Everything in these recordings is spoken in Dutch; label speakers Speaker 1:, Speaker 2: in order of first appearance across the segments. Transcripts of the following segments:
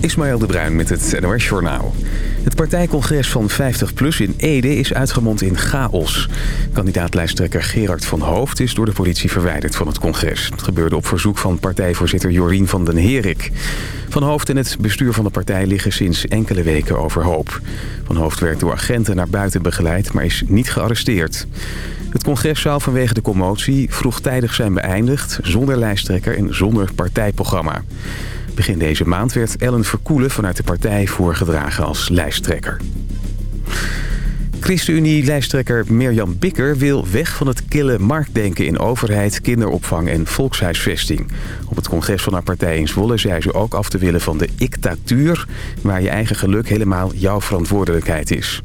Speaker 1: Ismaël de Bruin met het NOS Journaal. Het partijcongres van 50PLUS in Ede is uitgemond in chaos. Kandidaatlijsttrekker Gerard van Hoofd is door de politie verwijderd van het congres. Het gebeurde op verzoek van partijvoorzitter Jorien van den Herik. Van Hoofd en het bestuur van de partij liggen sinds enkele weken overhoop. Van Hoofd werd door agenten naar buiten begeleid, maar is niet gearresteerd. Het congres zou vanwege de commotie vroegtijdig zijn beëindigd... zonder lijsttrekker en zonder partijprogramma. Begin deze maand werd Ellen Verkoelen vanuit de partij voorgedragen als lijsttrekker. ChristenUnie-lijsttrekker Mirjam Bikker wil weg van het kille marktdenken in overheid, kinderopvang en volkshuisvesting. Op het congres van haar partij in Zwolle zei ze ook af te willen van de dictatuur, waar je eigen geluk helemaal jouw verantwoordelijkheid is.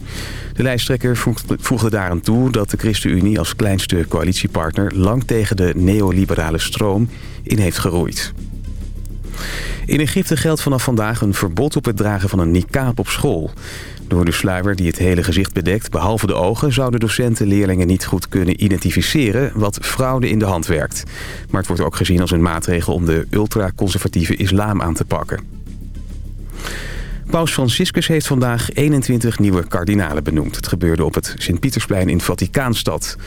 Speaker 1: De lijsttrekker voegde daaraan toe dat de ChristenUnie als kleinste coalitiepartner lang tegen de neoliberale stroom in heeft geroeid. In Egypte geldt vanaf vandaag een verbod op het dragen van een niqab op school. Door de sluier die het hele gezicht bedekt, behalve de ogen... zouden docenten leerlingen niet goed kunnen identificeren... wat fraude in de hand werkt. Maar het wordt ook gezien als een maatregel om de ultraconservatieve islam aan te pakken. Paus Franciscus heeft vandaag 21 nieuwe kardinalen benoemd. Het gebeurde op het Sint-Pietersplein in Vaticaanstad.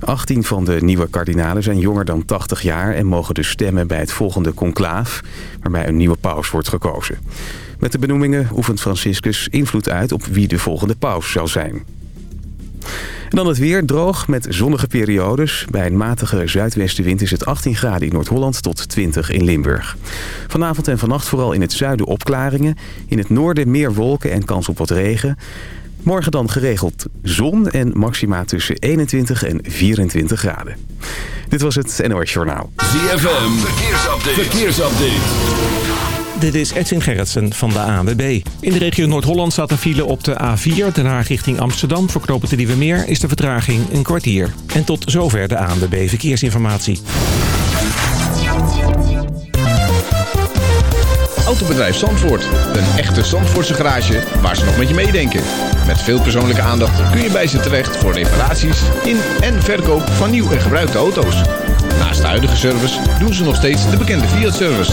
Speaker 1: 18 van de nieuwe kardinalen zijn jonger dan 80 jaar... en mogen dus stemmen bij het volgende conclaaf... waarbij een nieuwe paus wordt gekozen. Met de benoemingen oefent Franciscus invloed uit op wie de volgende paus zal zijn. En dan het weer, droog met zonnige periodes. Bij een matige zuidwestenwind is het 18 graden in Noord-Holland tot 20 in Limburg. Vanavond en vannacht vooral in het zuiden opklaringen. In het noorden meer wolken en kans op wat regen. Morgen dan geregeld zon en maxima tussen 21 en 24 graden. Dit was het NOS Journaal.
Speaker 2: ZFM, verkeersupdate. verkeersupdate.
Speaker 3: Dit is Edwin Gerritsen van de ANWB. In de regio Noord-Holland staat er file op de A4, Den Haag richting Amsterdam. Voor knopen de Nieuwe Meer is de vertraging een kwartier. En tot zover de ANWB Verkeersinformatie.
Speaker 4: Autobedrijf Zandvoort. Een echte Zandvoortse garage waar ze nog met je meedenken. Met veel persoonlijke aandacht kun je bij ze terecht voor reparaties in en verkoop van nieuw en gebruikte auto's. Naast de huidige service doen ze nog steeds de bekende Fiat-service.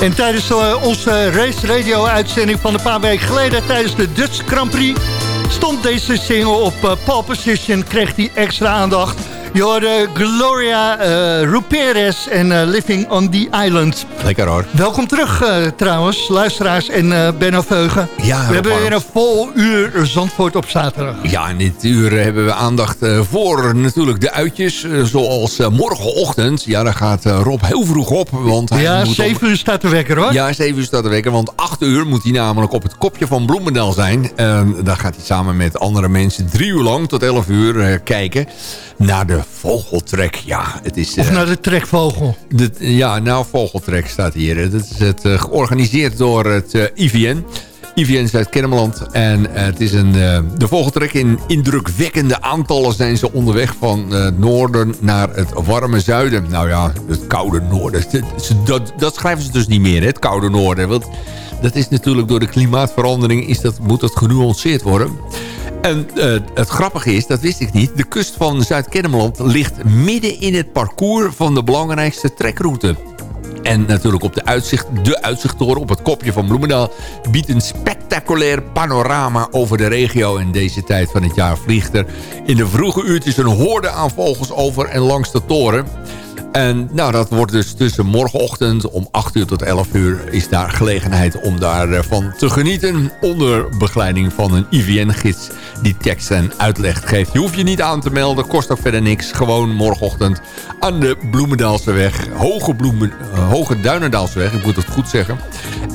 Speaker 5: En tijdens onze race radio uitzending van een paar weken geleden... tijdens de Dutch Grand Prix stond deze single op pole position... kreeg die extra aandacht... Je hoorde Gloria uh, Ruperez en uh, Living on the Island.
Speaker 6: Lekker hoor.
Speaker 5: Welkom terug uh, trouwens, luisteraars en uh, Benno Veugen.
Speaker 6: Ja,
Speaker 5: we hebben weer een vol uur Zandvoort op zaterdag.
Speaker 6: Ja, in dit uur hebben we aandacht voor natuurlijk de uitjes. zoals morgenochtend. Ja, daar gaat Rob heel vroeg op. Want hij
Speaker 5: ja,
Speaker 6: moet
Speaker 5: 7 uur staat de wekker hoor.
Speaker 6: Ja, 7 uur staat de wekker. Want 8 uur moet hij namelijk op het kopje van Bloemendaal zijn. En daar gaat hij samen met andere mensen drie uur lang tot 11 uur kijken naar de vogeltrek. Ja, het is,
Speaker 5: of naar de trekvogel.
Speaker 6: De, ja, nou, vogeltrek staat hier. Dat is het, uh, georganiseerd door het uh, IVN. IVN is uit Kennemerland. En het is een, de vogeltrek in indrukwekkende aantallen zijn ze onderweg van het noorden naar het warme zuiden. Nou ja, het koude noorden. Dat, dat schrijven ze dus niet meer, hè, het koude noorden. Want dat is natuurlijk door de klimaatverandering is dat, moet dat genuanceerd worden. En uh, het grappige is, dat wist ik niet... de kust van Zuid-Kennemerland ligt midden in het parcours... van de belangrijkste trekroute. En natuurlijk op de uitzicht, de uitzichttoren op het kopje van Bloemendaal... biedt een spectaculair panorama over de regio. In deze tijd van het jaar vliegt er in de vroege uurtjes een hoorde aan vogels over en langs de toren... En nou, dat wordt dus tussen morgenochtend om 8 uur tot 11 uur... is daar gelegenheid om daarvan te genieten... onder begeleiding van een IVN-gids die tekst en uitleg geeft. Je hoeft je niet aan te melden, kost ook verder niks. Gewoon morgenochtend aan de Bloemendaalseweg. Hoge, Bloemen, uh, Hoge Duinendaalseweg, ik moet het goed zeggen.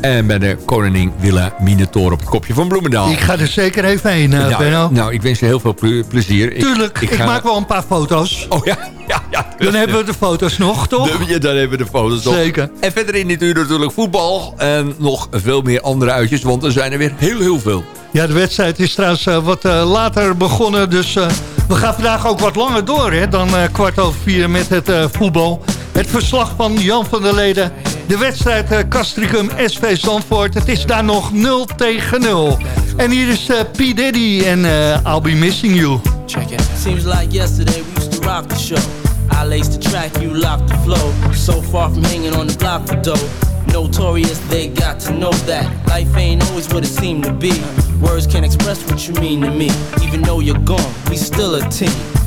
Speaker 6: En bij de Koningin Villa Minotaur op het kopje van Bloemendaal.
Speaker 5: Ik ga er zeker even heen, uh,
Speaker 6: nou,
Speaker 5: Benno.
Speaker 6: Nou, ik wens je heel veel plezier.
Speaker 5: Tuurlijk, ik, ik, ik maak wel een paar foto's.
Speaker 6: Oh ja, ja, ja.
Speaker 5: Dan hebben we de foto's nog, toch?
Speaker 6: De, dan hebben we de foto's nog.
Speaker 5: Zeker.
Speaker 6: En verder in dit uur natuurlijk voetbal. En nog veel meer andere uitjes, want er zijn er weer heel, heel veel.
Speaker 5: Ja, de wedstrijd is trouwens uh, wat uh, later begonnen. Dus uh, we gaan vandaag ook wat langer door hè, dan kwart over vier met het voetbal. Het verslag van Jan van der Leden. De wedstrijd Castricum SV Zandvoort. Het is daar nog 0 tegen 0. En hier is P. Diddy en I'll Be Missing You.
Speaker 7: Check it. Seems like yesterday we used to rock the show. I laced the track, you locked the flow. So far from hanging on the block for dough. Notorious, they got to know that life ain't always what it seemed to be. Words can't express what you mean to me. Even though you're gone, we still a team.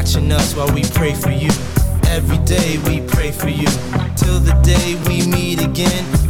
Speaker 7: Watching us while we pray for you. Every day we pray for you. Till the day we meet again.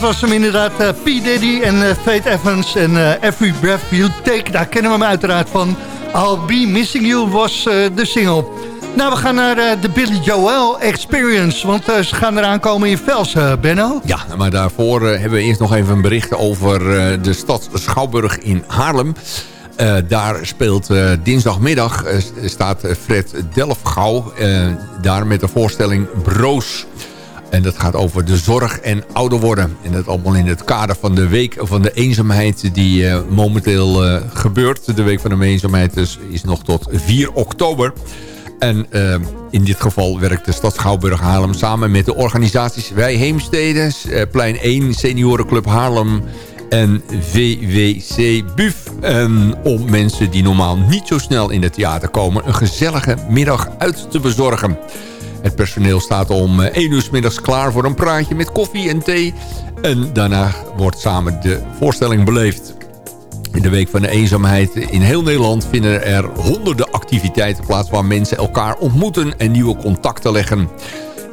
Speaker 5: Dat was hem inderdaad, uh, P. Diddy en uh, Fate Evans en uh, Every Breath You Take. Daar kennen we hem uiteraard van. I'll Be Missing You was de single. Nou, we gaan naar de Billy Joel Experience, want ze gaan eraan komen in Vels, Benno.
Speaker 6: Ja, maar daarvoor hebben we eerst nog even een bericht over de stad Schouwburg in Haarlem. daar speelt dinsdagmiddag, staat Fred Delfgauw daar met de voorstelling Broos... En dat gaat over de zorg en ouder worden. En dat allemaal in het kader van de week van de eenzaamheid die uh, momenteel uh, gebeurt. De week van de eenzaamheid dus is nog tot 4 oktober. En uh, in dit geval werkt de stad Schouwburg Haarlem samen met de organisaties Wij Heemstede, Plein 1, Seniorenclub Haarlem en VWC Buf. En om mensen die normaal niet zo snel in het theater komen... een gezellige middag uit te bezorgen. Het personeel staat om 1 eh, uur s middags klaar voor een praatje met koffie en thee. En daarna wordt samen de voorstelling beleefd. In de Week van de Eenzaamheid in heel Nederland vinden er honderden activiteiten plaats... waar mensen elkaar ontmoeten en nieuwe contacten leggen.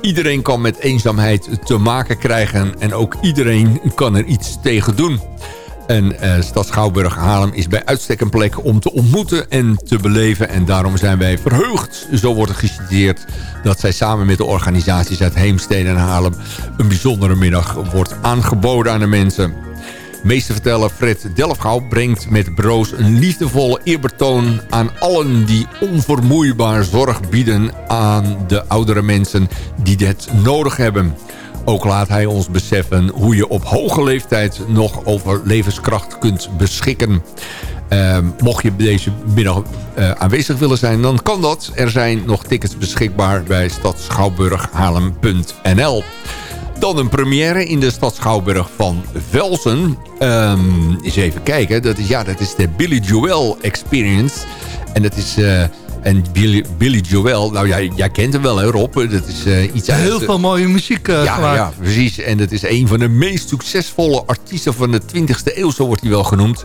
Speaker 6: Iedereen kan met eenzaamheid te maken krijgen en ook iedereen kan er iets tegen doen. En uh, Stad Schouwburg Haarlem is bij uitstek een plek om te ontmoeten en te beleven. En daarom zijn wij verheugd, zo wordt het geciteerd... dat zij samen met de organisaties uit Heemstede en Haarlem... een bijzondere middag wordt aangeboden aan de mensen. Meesterverteller Fred Delfgauw brengt met broos een liefdevolle eerbetoon aan allen die onvermoeibaar zorg bieden aan de oudere mensen die dit nodig hebben. Ook laat hij ons beseffen hoe je op hoge leeftijd nog over levenskracht kunt beschikken. Uh, mocht je deze middag uh, aanwezig willen zijn, dan kan dat. Er zijn nog tickets beschikbaar bij stadschouwburghaarlem.nl. Dan een première in de stad Schouwburg van Velsen. Um, eens even kijken. Dat is, ja, dat is de Billy Joel Experience. En dat is... Uh, en Billy, Billy Joel, nou ja, jij kent hem wel hè Rob. Dat is uh, iets
Speaker 5: Heel veel mooie muziek uh,
Speaker 6: ja, ja, precies. En dat is een van de meest succesvolle artiesten van de 20e eeuw, zo wordt hij wel genoemd.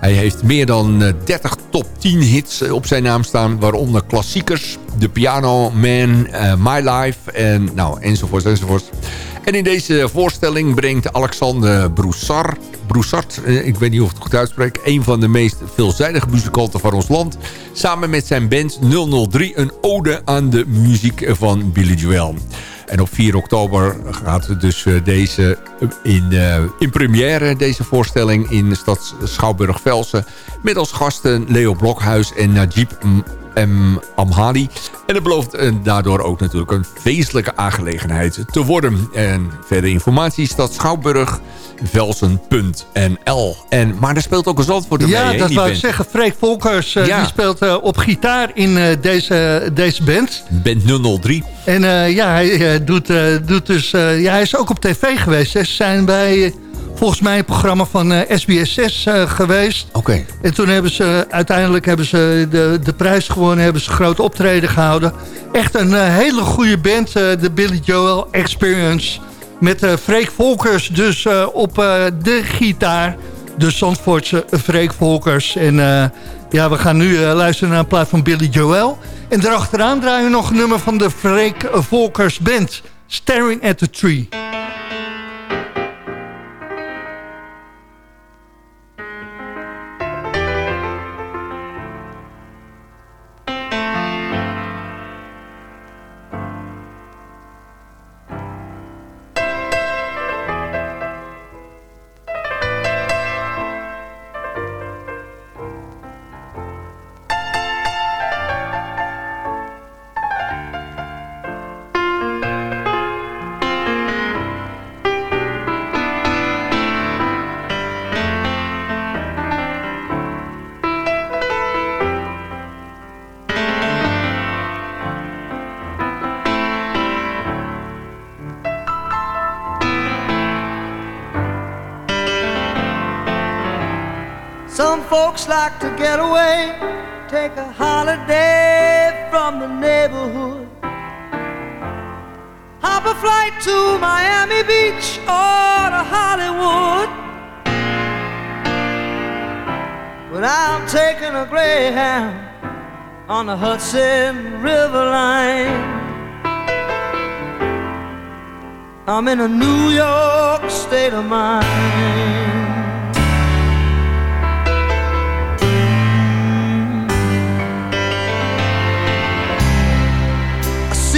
Speaker 6: Hij heeft meer dan 30 top 10 hits op zijn naam staan. Waaronder klassiekers, The Piano Man, uh, My Life en nou, enzovoort enzovoort. En in deze voorstelling brengt Alexander Broussard, Broussard eh, ik weet niet of ik het goed uitspreek... een van de meest veelzijdige muzikanten van ons land... samen met zijn band 003 een ode aan de muziek van Billy Joel. En op 4 oktober gaat dus eh, deze eh, in, in première, deze voorstelling in de stad Schouwburg-Velsen. Met als gasten Leo Blokhuis en Najib M. Amhali. En het belooft uh, daardoor ook natuurlijk een feestelijke aangelegenheid te worden. En verder informatie staat Schouwburg velsen.nl. En, maar er speelt ook een Zandvoort
Speaker 5: ja, mee. Ja, dat wou ik zeggen. Freek Volkers uh, die speelt uh, op gitaar in deze, deze band.
Speaker 6: Band 003.
Speaker 5: En ja, hij, doet, doet dus, ja, hij is ook op tv geweest. Ze zijn bij volgens mij een programma van uh, SBS6 uh, geweest.
Speaker 6: Oké.
Speaker 5: En toen hebben ze uiteindelijk hebben ze de, de prijs gewonnen, hebben ze groot optreden gehouden. Echt een uh, hele goede band, de Billy Joel Experience. Met Freek Volkers dus op de gitaar. De Zandvoortse Freek Volkers. En ja, we gaan nu luisteren naar een plaat van Billy Joel. En daarachteraan draaien we nog een nummer van de Freek Volkers Band. Staring at the Tree.
Speaker 8: Like to get away, take a holiday from the neighborhood. Hop a flight to Miami Beach or to Hollywood. But I'm taking a Greyhound on the Hudson River line. I'm in a New York state of mind.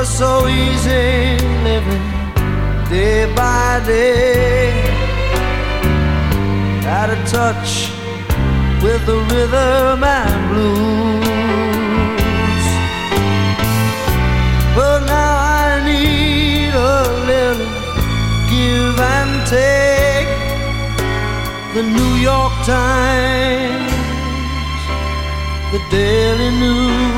Speaker 8: Was so easy living day by day. Out of touch with the rhythm and blues. But now I need a little give and take. The New York Times, the Daily News.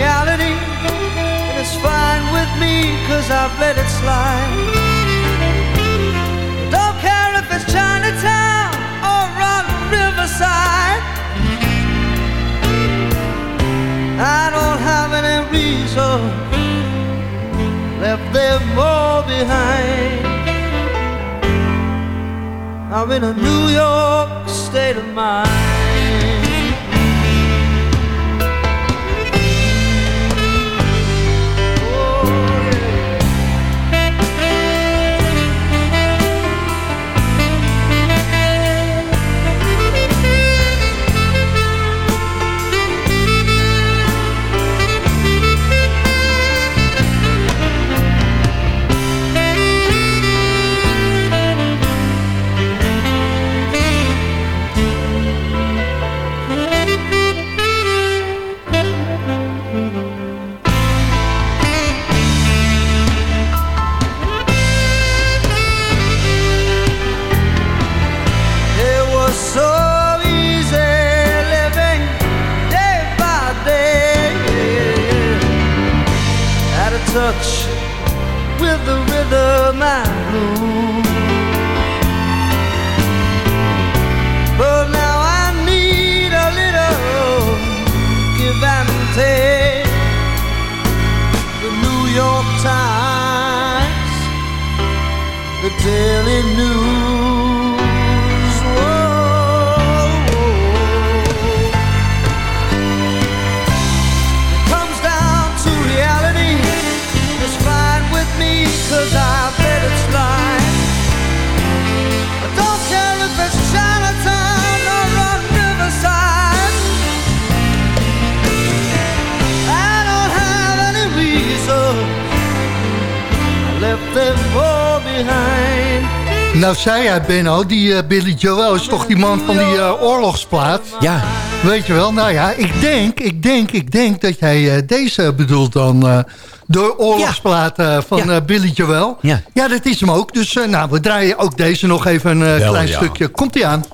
Speaker 8: Reality and it's fine with me cause I've let it slide. Don't care if it's Chinatown or on Riverside. I don't have any reason left them all behind. I'm in a New York state of mind. The Daily News.
Speaker 5: Nou zei jij, Benno, die eh, Billy Joel is toch die man van die eh, oorlogsplaat?
Speaker 1: Ja,
Speaker 5: Weet je wel? Nou ja, ik denk, ik denk, ik denk dat jij eh, deze bedoelt dan. de oorlogsplaat van
Speaker 1: Ja.
Speaker 5: Billy Joel.
Speaker 1: Ja.
Speaker 5: ja, dat is hem ook. Dus nou, we draaien ook deze nog even een klein stukje. Komt-ie aan.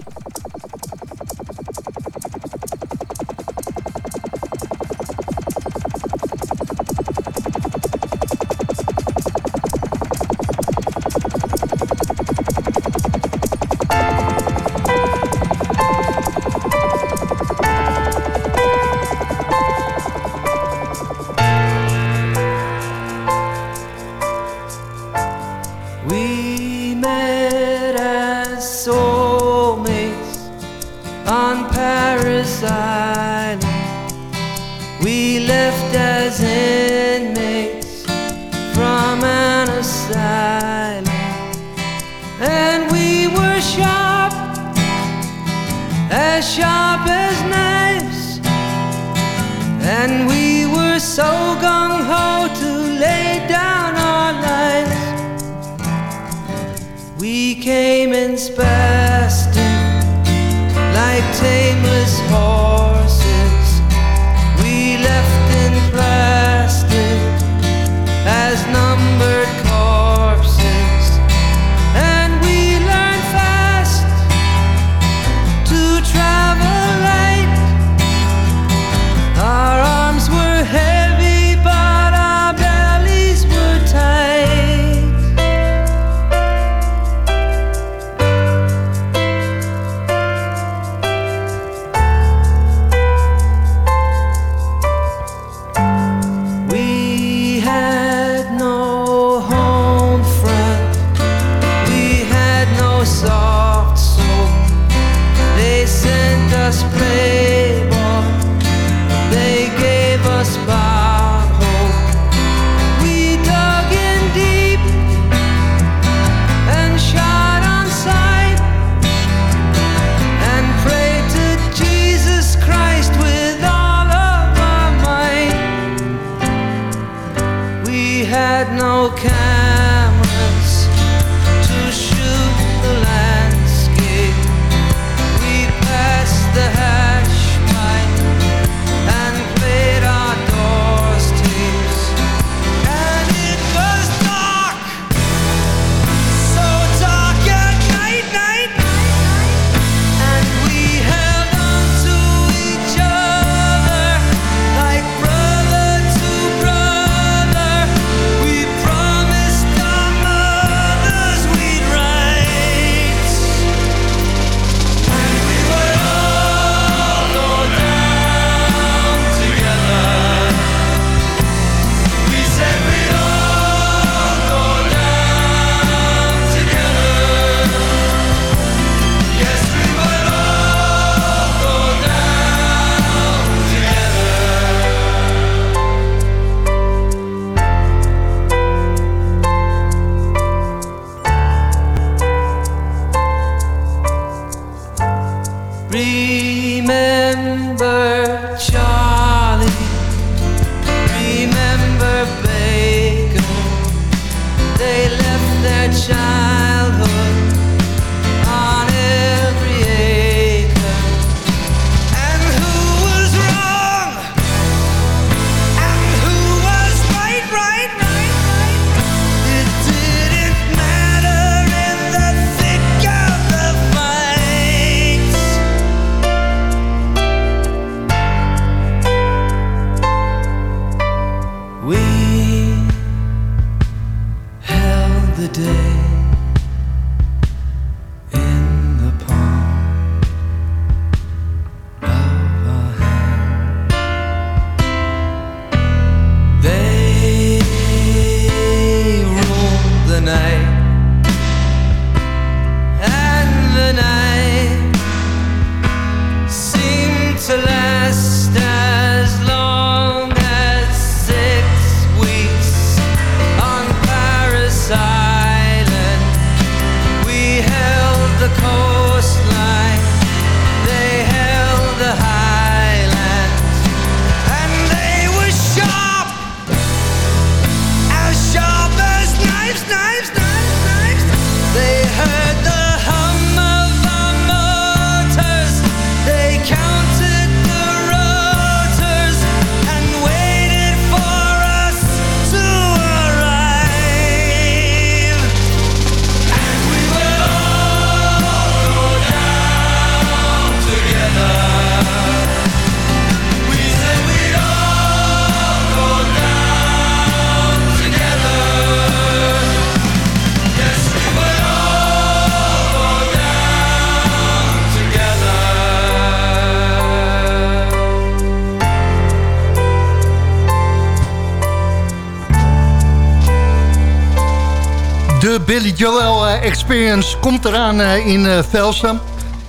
Speaker 5: Billy Joel eh, Experience komt eraan eh, in eh, Velsen.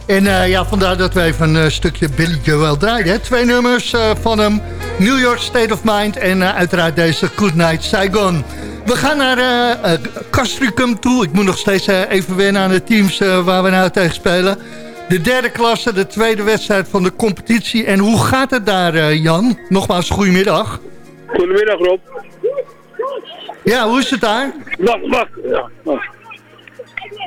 Speaker 5: En ja, vandaar dat we even een stukje Billy Joel draaien. Hè. Twee nummers van hem. New York State of Mind en uiteraard deze Good Night Saigon. We gaan naar Castricum toe. Ik moet nog steeds even wennen aan de teams waar we nou tegen spelen. De derde klasse, de tweede wedstrijd van de competitie. En hoe gaat het daar, Jan? Nogmaals, goedemiddag.
Speaker 9: Goedemiddag Rob.
Speaker 5: Ja, hoe is het daar?
Speaker 9: Wacht, wacht. Ja, wacht.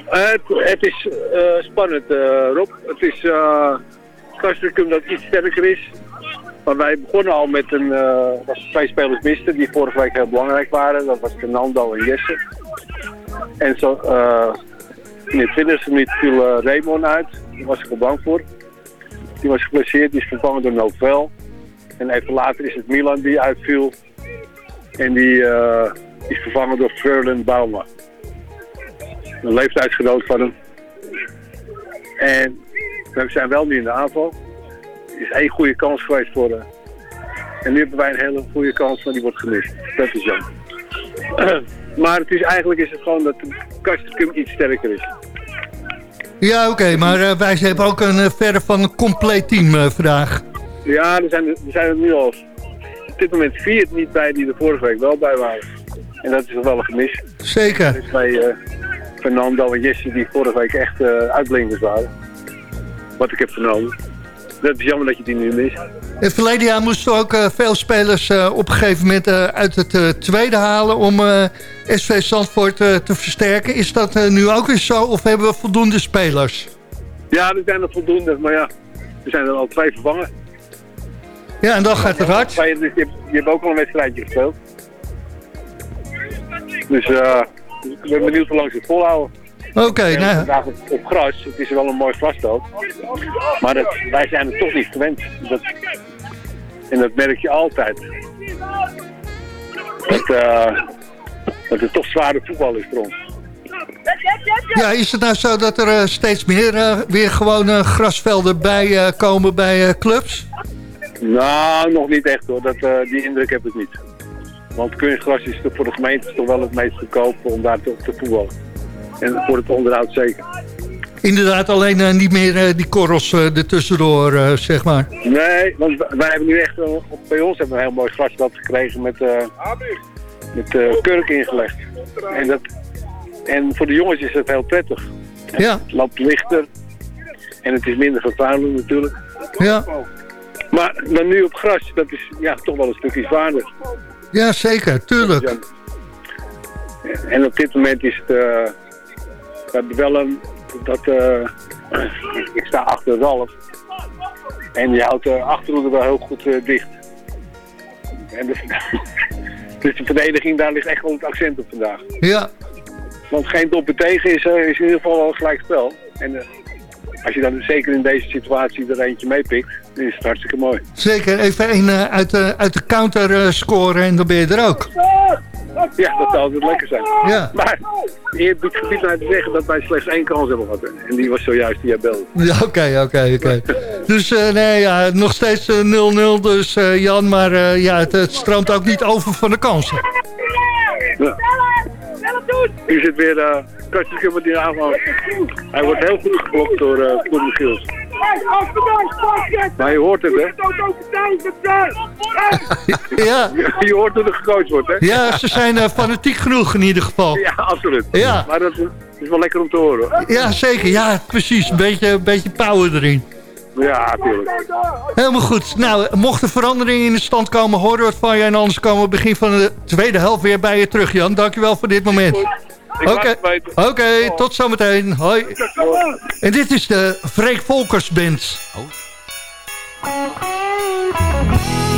Speaker 9: Het, het is eh, spannend eh, Rob. Het is uh, dat iets sterker is. Maar wij begonnen al met een, eh was twee spelers misten die vorige week heel belangrijk waren. Dat was Fernando en Jesse. En zo, eh in 20e minuut viel eh, Raymond uit. Daar was ik al bang voor. Die was geblesseerd, die is vervangen door Novel. En even later is het Milan die uitviel. En die eh, is vervangen door Freulen Bauma. Een leeftijdsgenoot van hem. En we zijn wel nu in de aanval. Er is één goede kans geweest voor hem. En nu hebben wij een hele goede kans, maar die wordt gemist. Dat is jammer. maar het is, eigenlijk is het gewoon dat de Castricum iets sterker is.
Speaker 5: Ja, oké, maar eh, wij hebben ook een eh, verre van een compleet team eh, vandaag.
Speaker 9: Ja, er zijn, er er zijn er nu al op dit moment vier niet bij die er vorige week wel bij waren. En dat is wel een gemis.
Speaker 5: Zeker.
Speaker 9: Dat is bij eh, Fernando en Jesse die vorige week echt eh uitblinkers waren. Wat ik heb vernomen. Dat is jammer dat je die nu mist.
Speaker 5: En verleden jaar moesten ook eh, veel spelers op een gegeven moment uit het tweede halen om SV Zandvoort te versterken. Is dat nu ook weer zo of hebben we voldoende spelers?
Speaker 9: Ja, er zijn er voldoende, maar ja, er zijn er al twee vervangen.
Speaker 5: Ja, en dan gaat het hard.
Speaker 9: Je hebt ook al een wedstrijdje gespeeld. Dus eh, ik ben benieuwd hoe lang ze het volhouden.
Speaker 5: Oké,
Speaker 9: En
Speaker 5: nou,
Speaker 9: vandaag op, op gras, het is wel een mooi grasveld. Maar dat, wij zijn het toch niet gewend. Dat, en dat merk je altijd. Dat, eh, dat het toch zware voetbal is voor ons.
Speaker 5: ja, is het nou zo dat er eh, steeds meer weer gewoon grasvelden bij komen bij clubs?
Speaker 9: Nou, nog niet echt hoor. Dat, die indruk heb ik niet. Want kunstgras is voor de gemeente toch wel het meest goedkoop om daar te, te voetballen. En voor het onderhoud zeker.
Speaker 5: Inderdaad, alleen eh, niet meer eh, die korrels eh ertussendoor, zeg maar.
Speaker 9: Nee, want wij- hebben nu echt, op- bij ons hebben we een heel mooi grasveld gekregen met, met kurk ingelegd. En, dat, en voor de jongens is het heel prettig.
Speaker 5: Ja,
Speaker 9: Het loopt lichter en het is minder vervuilend natuurlijk.
Speaker 5: ja.
Speaker 9: Maar dan nu op gras, dat is ja, toch wel een stukje zwaarder.
Speaker 5: Ja, zeker, tuurlijk.
Speaker 9: En op dit moment is het... we hebben wel een... Dat, eh, ik sta achter Ralf. En die houdt de achterhoede wel heel goed eh, dicht. En dus, dus de verdediging, daar ligt echt wel het accent op vandaag.
Speaker 5: Ja,
Speaker 9: Want geen doppen tegen is, is in ieder geval al gelijk spel. En als je dan zeker in deze situatie er eentje meepikt, dan is hartstikke mooi.
Speaker 5: zeker. Even een eh, uit, de, uit de counter eh, scoren en dan ben je er ook.
Speaker 9: Ja, dat zou altijd lekker zijn.
Speaker 5: Ja.
Speaker 9: Maar eerlijk biedt gebied mij te zeggen dat wij slechts één kans hebben gehad. En die was zojuist die jij belde.
Speaker 5: Ja, oké, oké, oké. Dus eh, nee, ja, nog steeds eh, 0-0 dus Jan, maar ja, het, het stroomt ook niet over van de kansen.
Speaker 9: Ja. Nu zit weer uh, Kastje met die aanval. Hij wordt heel goed geblokt door uh, Koen Michiels. Maar je hoort het, hè?
Speaker 5: Ja,
Speaker 9: Je, je hoort hoe er gecoacht wordt, hè?
Speaker 5: ja ze zijn eh, fanatiek genoeg in ieder geval.
Speaker 9: Ja, absoluut.
Speaker 5: Ja.
Speaker 9: Maar dat is wel lekker om te horen.
Speaker 5: Ja, zeker. Ja, precies. Een beetje, een beetje power erin.
Speaker 9: Ja, tuurlijk.
Speaker 5: Helemaal goed. Nou, mocht er verandering in de stand komen, horen we het van je. En anders komen we begin van de tweede helft weer bij je terug, Jan. Dankjewel voor dit moment. Oké. Oké, tot zometeen. Hoi. En dit is de Freek Volkers Band.
Speaker 10: I've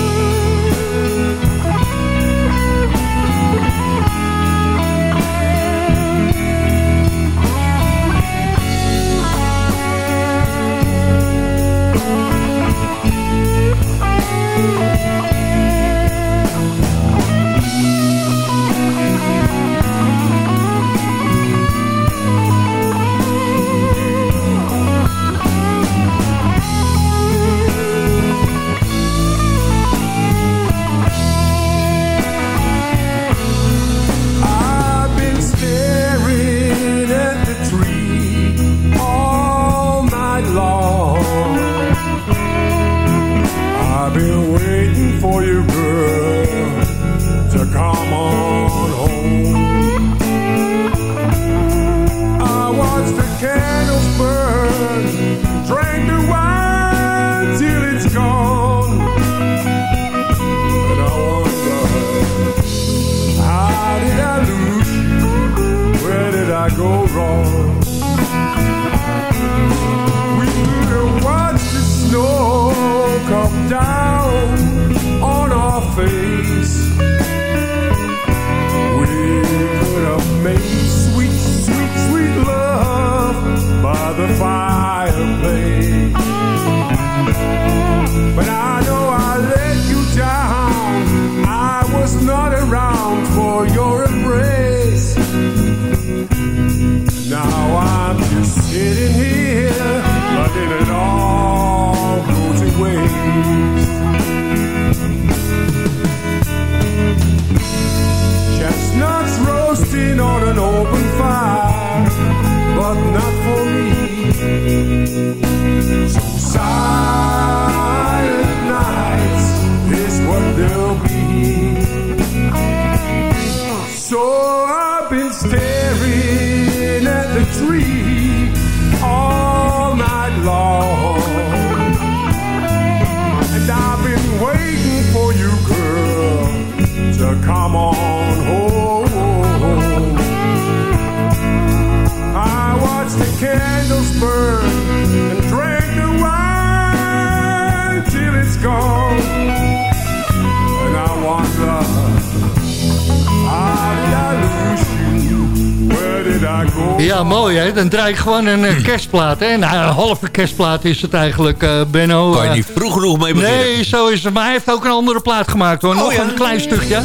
Speaker 5: Ja, mooi hè. Dan draai ik gewoon een eh, kerstplaat. Hè? Nou, een halve kerstplaat is het eigenlijk, eh Benno.
Speaker 6: Kan je niet vroeg genoeg mee beginnen?
Speaker 5: Nee, zo is het. Maar hij heeft ook een andere plaat gemaakt hoor. Nog
Speaker 6: Oh, ja?
Speaker 5: een klein stukje.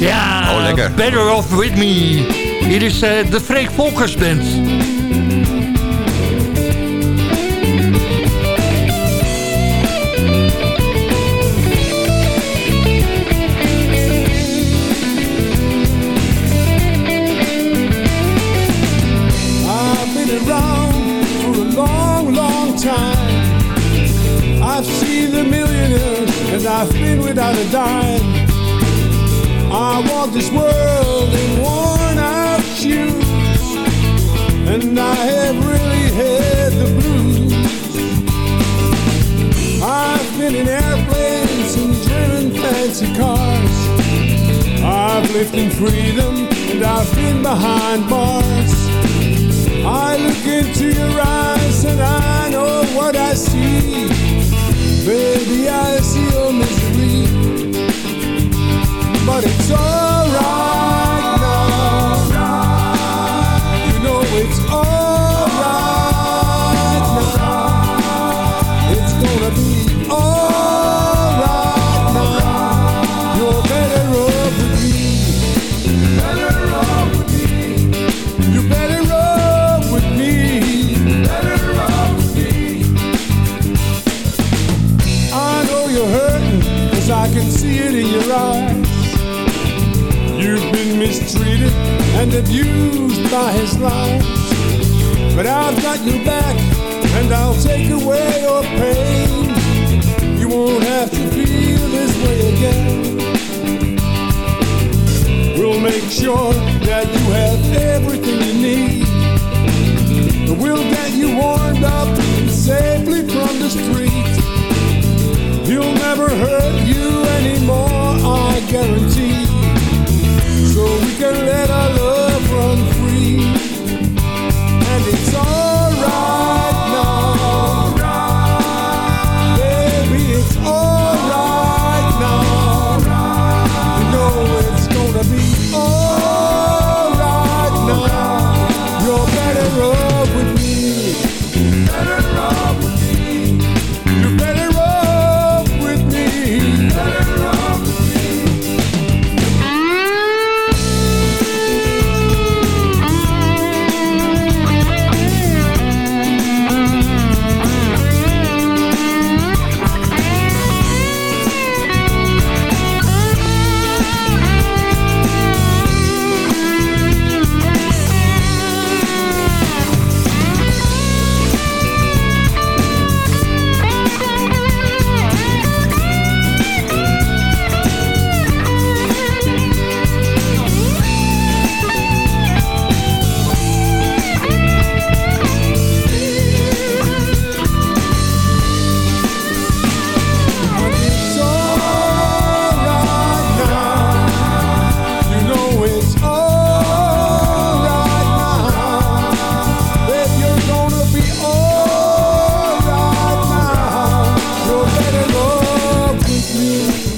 Speaker 5: Ja,
Speaker 6: Oh, lekker.
Speaker 5: Better Off With Me. Hier is eh, de Freek Volkers Band.
Speaker 10: And I've been without a dime. I walk this world in worn out shoes, and I have really had the blues. I've been in airplanes and driven fancy cars. I've lived in freedom and I've been behind bars. I look into your eyes and I know what I see. Baby, what it's all mistreated and abused by his lies. But I've got your back and I'll take away your pain. You won't have to feel this way again. We'll make sure that you have everything you need. We'll get you warmed up safely from the street. He'll never hurt you anymore, I guarantee. So we can let our love run free.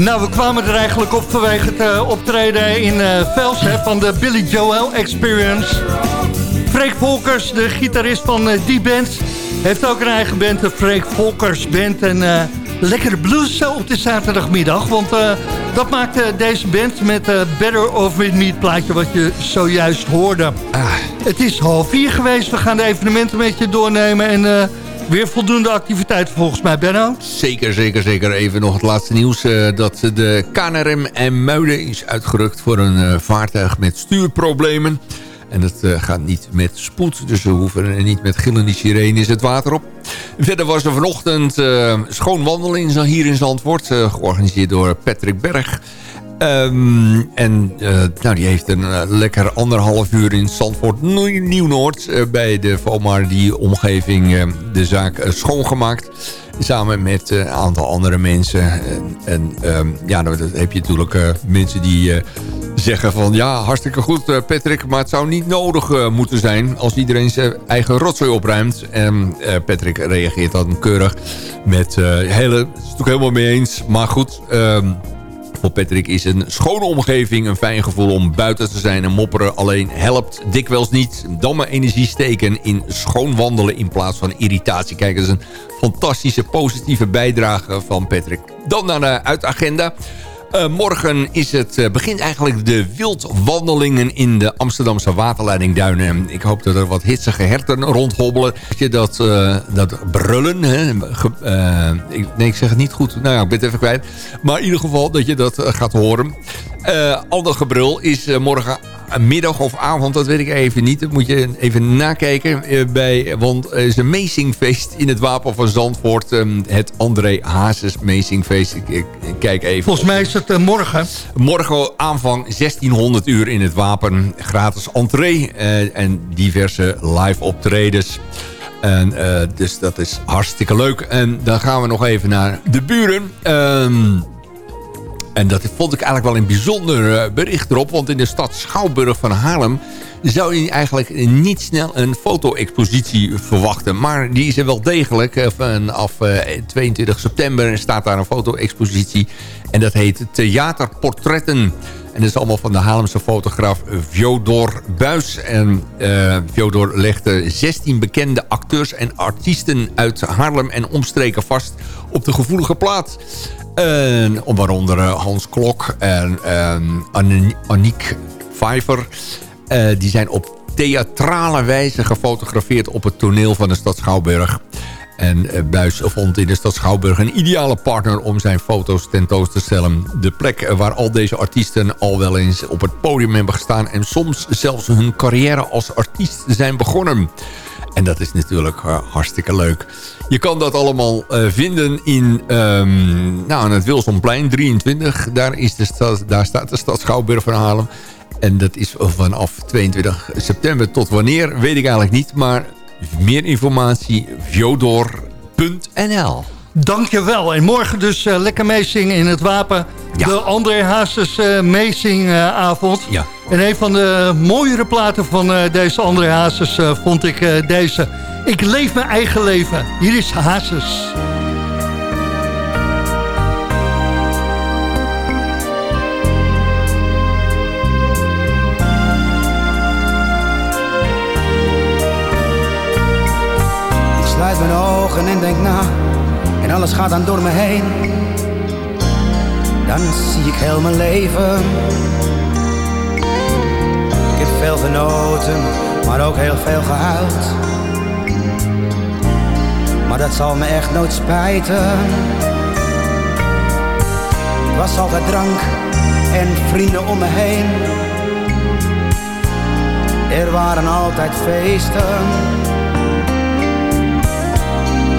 Speaker 5: Nou, we kwamen er eigenlijk op vanwege het eh, optreden in eh Vels hè, van de Billy Joel Experience. Freek Volkers, de gitarist van eh, die band, heeft ook een eigen band, de Freek Volkers Band. En eh, lekkere blues zo op de zaterdagmiddag, want dat maakte deze band met Better Off With Me, het plaatje wat je zojuist hoorde. Het is half vier geweest, we gaan de evenementen met je doornemen en... Weer voldoende activiteit volgens mij, Benno.
Speaker 6: Zeker, zeker, zeker. Even nog het laatste nieuws. eh, dat de KNRM en Muiden is uitgerukt voor een eh, vaartuig met stuurproblemen. En dat eh, gaat niet met spoed. Dus we hoeven niet met gillende sirenes het water op. Verder was er vanochtend schoon wandelen hier in Zandvoort. georganiseerd door Patrick Berg. Ehm, en eh, nou, die heeft een eh, lekker anderhalf uur in Zandvoort Nieuw-Noord... eh, bij de VOMAR die omgeving de zaak schoongemaakt. Samen met een aantal andere mensen. En, ehm, ja, nou, dat heb je natuurlijk mensen die zeggen van... ja, hartstikke goed Patrick, maar het zou niet nodig moeten zijn... als iedereen zijn eigen rotzooi opruimt. En Patrick reageert dan keurig met... hele, is het helemaal mee eens, maar goed... ehm, voor Patrick is een schone omgeving een fijn gevoel om buiten te zijn en mopperen. Alleen helpt dikwijls niet. Dan maar energie steken in schoon wandelen in plaats van irritatie. Kijk, dat is een fantastische positieve bijdrage van Patrick. Dan naar de uitagenda. Eh, morgen is het, eh, begint eigenlijk de wildwandelingen in de Amsterdamse waterleidingduinen. Ik hoop dat er wat hitsige herten rondhobbelen. Dat je dat, eh, dat brullen, hè, ik, nee ik zeg het niet goed, nou ja, ik ben het even kwijt. Maar in ieder geval dat je dat gaat horen. Ander gebrul is morgen middag of avond, dat weet ik even niet. Dat moet je even nakijken. eh, bij, want er is een meezingfeest in het Wapen van Zandvoort. eh, het André Hazes meezingfeest. Ik, ik, ik kijk even.
Speaker 5: Volgens mij is het eh, morgen.
Speaker 6: Morgen aanvang 1600 uur in het Wapen. Gratis entree eh, en diverse live optredens. En, eh, dus dat is hartstikke leuk. En dan gaan we nog even naar de buren. Ehm, en dat vond ik eigenlijk wel een bijzonder eh, bericht erop. Want in de stad Schouwburg van Haarlem zou je eigenlijk niet snel een foto-expositie verwachten. Maar die is er wel degelijk. Eh, vanaf 22 september staat daar een foto-expositie. En dat heet Theaterportretten. En dat is allemaal van de Haarlemse fotograaf Fjodor Buis. En uh, Fjodor legde 16 bekende acteurs en artiesten uit Haarlem en omstreken vast op de gevoelige plaats. En, waaronder eh, Hans Klok en uh, Aniek Vijver. Uh, die zijn op theatrale wijze gefotografeerd op het toneel van de stad Schouwburg. En eh, Buis vond in de stad Schouwburg een ideale partner om zijn foto's tentoon te stellen. De plek waar al deze artiesten al wel eens op het podium hebben gestaan... en soms zelfs hun carrière als artiest zijn begonnen. En dat is natuurlijk hartstikke leuk. Je kan dat allemaal uh, vinden in um, nou, het Wilsonplein 23. Daar, is de stad, daar staat de stad Schouwburg van Haarlem. En dat is vanaf 22 september tot wanneer, weet ik eigenlijk niet. Maar meer informatie, viodor.nl.
Speaker 5: Dankjewel. En morgen dus uh, lekker meezingen in het Wapen. Ja. De André Hazes uh, meezingavond.
Speaker 6: ja.
Speaker 5: En een van de mooiere platen van uh, deze André Hazes vond ik deze. Ik leef mijn eigen leven. Hier is Hazes.
Speaker 11: sluit mijn ogen en denk na alles gaat dan door me heen. Dan zie ik heel mijn leven. Ik heb veel genoten, maar ook heel veel gehuild. Maar dat zal me echt nooit spijten. Het was altijd drank en vrienden om me heen. Er waren altijd feesten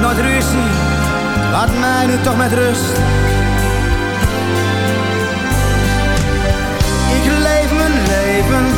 Speaker 11: nooit ruzie, laat mij nu toch met rust. Ik leef mijn leven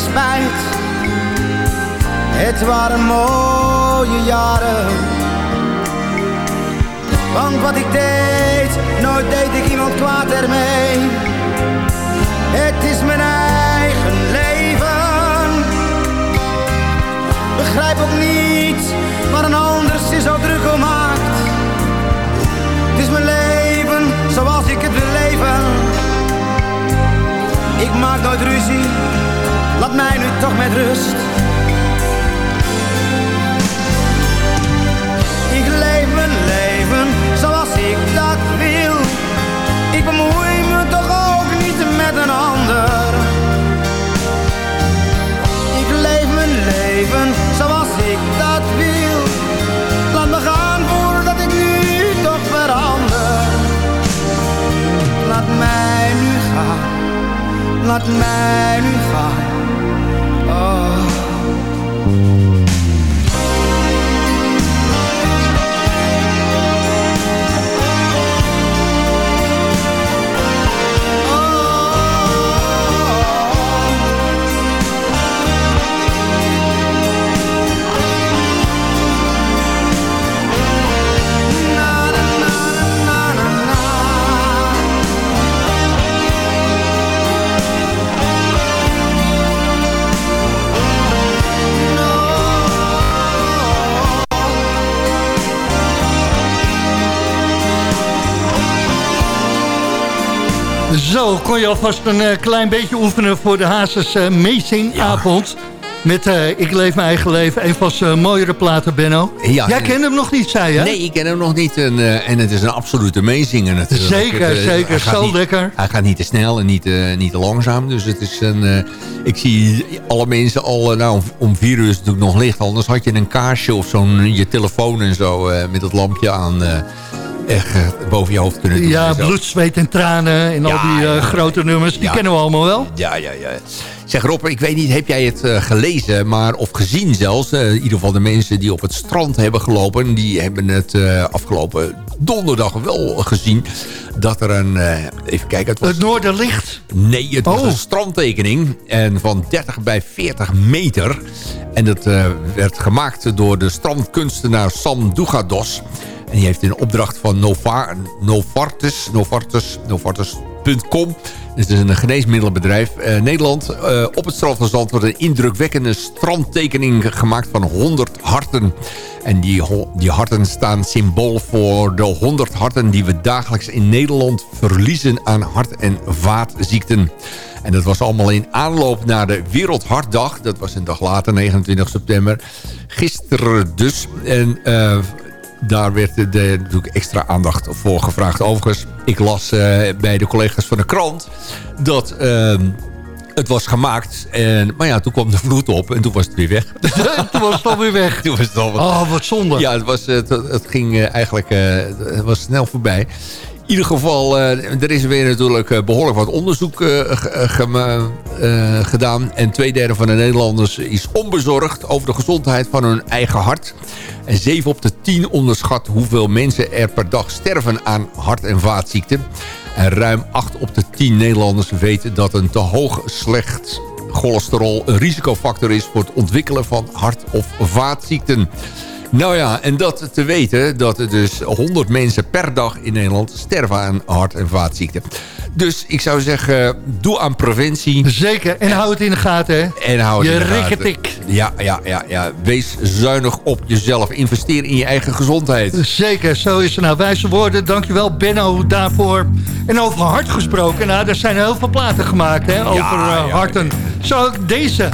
Speaker 11: spijt
Speaker 5: Kon je alvast een uh, klein beetje oefenen voor de Hazes uh. Ja. Met uh, Ik leef mijn eigen leven, een van zijn mooiere platen, Benno. Ja, Jij kent hem nog niet, zei je?
Speaker 6: Nee, ik ken hem nog niet. En, en het is een absolute meezinger natuurlijk.
Speaker 5: Zeker, het, zeker. Zo lekker.
Speaker 6: Hij gaat niet te snel en niet, niet te langzaam. Dus het is een... ik zie alle mensen al... nou, om, om vier uur is het natuurlijk nog licht. Anders had je een kaarsje of zo'n je telefoon en zo met het lampje aan echt boven je hoofd kunnen doen.
Speaker 5: Ja, bloed, zweet en tranen en al die uh, grote nummers. Die kennen we allemaal wel.
Speaker 6: Ja, ja, ja. Zeg Rob, ik weet niet, heb jij het uh, gelezen, maar of gezien zelfs? Uh, in ieder geval de mensen die op het strand hebben gelopen... die hebben het afgelopen donderdag wel gezien... dat er een... even kijken.
Speaker 5: Het, was, het Noorderlicht?
Speaker 6: Nee, het oh. was een strandtekening. En van 30 bij 40 meter. En dat werd gemaakt door de strandkunstenaar Sam Dougados... En die heeft in opdracht van Novar, Novartis, Novartis, Novartis.com. Het is een geneesmiddelenbedrijf. Uh, Nederland, uh, op het strand van Zand wordt een indrukwekkende strandtekening gemaakt van 100 harten. En die, die harten staan symbool voor de 100 harten die we dagelijks in Nederland verliezen aan hart- en vaatziekten. En dat was allemaal in aanloop naar de Wereldhartdag. Dat was een dag later, 29 september. Gisteren dus. En uh, daar werd de, natuurlijk extra aandacht voor gevraagd. Overigens, ik las uh, bij de collega's van de krant dat... Uh, het was gemaakt. En, maar ja, toen kwam de vloed op en toen was het weer weg.
Speaker 5: toen was het alweer weg.
Speaker 6: Toen was het al
Speaker 5: Oh, wat zonde.
Speaker 6: Ja, het, was, het, het ging uh, eigenlijk uh, het was snel voorbij ieder geval, uh, er is weer natuurlijk uh, behoorlijk wat onderzoek uh, gedaan. En twee derde van de Nederlanders is onbezorgd over de gezondheid van hun eigen hart. En 7 op de 10 onderschat hoeveel mensen er per dag sterven aan hart- en vaatziekten. En ruim 8 op de 10 Nederlanders weten dat een te hoog slecht cholesterol een risicofactor is voor het ontwikkelen van hart- of vaatziekten. Nou ja, en dat te weten dat er dus 100 mensen per dag in Nederland sterven aan hart- en vaatziekten. Dus ik zou zeggen, doe aan preventie.
Speaker 5: Zeker, en, hou het in de gaten. Hè?
Speaker 6: En hou het
Speaker 5: je
Speaker 6: in de gaten.
Speaker 5: rikketik.
Speaker 6: Ja, ja, ja, ja, wees zuinig op jezelf. Investeer in je eigen gezondheid.
Speaker 5: Zeker, zo is het nou. Wijze woorden, dankjewel Benno daarvoor. En over hart gesproken, nou, er zijn heel veel platen gemaakt hè, over ja, harten. Ja. Zo ook deze.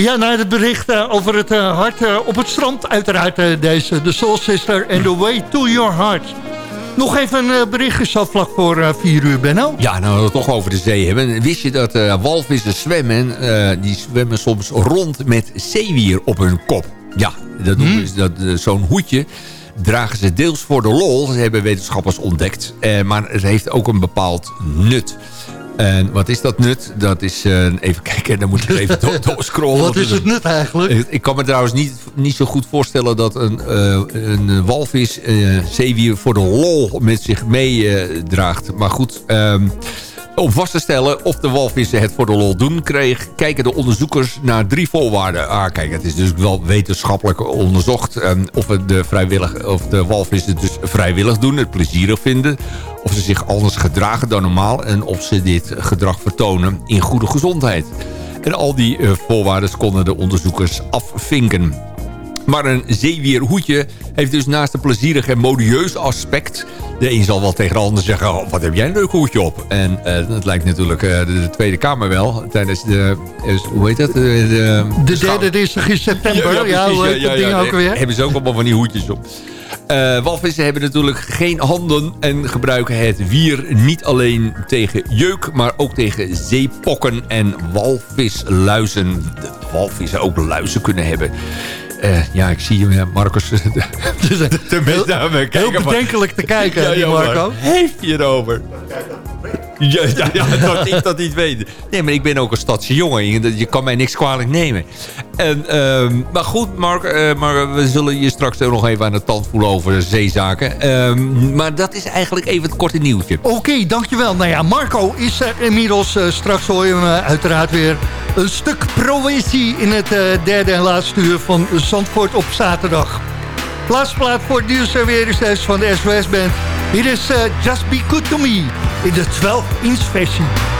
Speaker 5: Ja, naar het bericht eh, over het uh, hart uh, op het strand. Uiteraard deze, de Soul Sister and the Way to Your Heart. Nog even een berichtje zo vlak voor vier uur, Benno.
Speaker 6: Ja, nou we het toch over de zee hebben. Wist je dat walvissen zwemmen, die zwemmen soms rond met zeewier op hun kop? Ja, dat noemen hmm. ze dat zo'n hoedje dragen ze deels voor de lol. Ze hebben wetenschappers ontdekt. Eh, maar het heeft ook een bepaald nut. En wat is dat nut? Dat is, uh, even kijken, dan moet ik even doorscrollen.
Speaker 5: wat is het nut eigenlijk?
Speaker 6: Ik kan me trouwens niet, niet zo goed voorstellen dat een, uh, een walvis uh, zeewier voor de lol met zich meedraagt. maar goed, um, om vast te stellen of de walvissen het voor de lol doen... Kreeg, kijken de onderzoekers naar drie voorwaarden. Ah, kijk, het is dus wel wetenschappelijk onderzocht... Um, of, de vrijwillig, of de walvissen dus vrijwillig doen, het plezierig vinden... of ze zich anders gedragen dan normaal... en of ze dit gedrag vertonen in goede gezondheid. En al die uh, voorwaarden konden de onderzoekers afvinken. Maar een zeewierhoedje heeft dus naast een plezierig en modieus aspect... de een zal wel tegen de ander zeggen... Oh, wat heb jij een leuk hoedje op? En uh, dat lijkt natuurlijk uh, de, de, Tweede Kamer wel. Tijdens de... Is, hoe heet dat? De,
Speaker 5: de, de derde dinsdag in september. Ja, ja, ja, ja, ja, ja ook weer?
Speaker 6: Hebben ze ook allemaal van die hoedjes op. Uh, walvissen hebben natuurlijk geen handen en gebruiken het wier niet alleen tegen jeuk, maar ook tegen zeepokken en walvisluizen. De walvissen ook luizen kunnen hebben. Uh, ja, ik zie hem, Marcus.
Speaker 5: de heel bedenkelijk te kijken, ja, Marco.
Speaker 6: Heeft hij het over? Ja, ja, dat ik dat niet weet. Nee, maar ik ben ook een stadse jongen. Je kan mij niks kwalijk nemen. En, um, maar goed, Mark, uh, maar we zullen je straks ook nog even aan de tand voelen over zeezaken. Um, maar dat is eigenlijk even het korte nieuwtje.
Speaker 5: Oké, dankjewel. Nou ja, Marco is er inmiddels. Uh, straks hoor je uh, uiteraard weer een stuk provincie in het derde en laatste uur van Zandvoort op zaterdag. Laatste plaat voor het nieuws weer van de SOS Band. Hier is Just Be Good To Me in de 12-inch versie.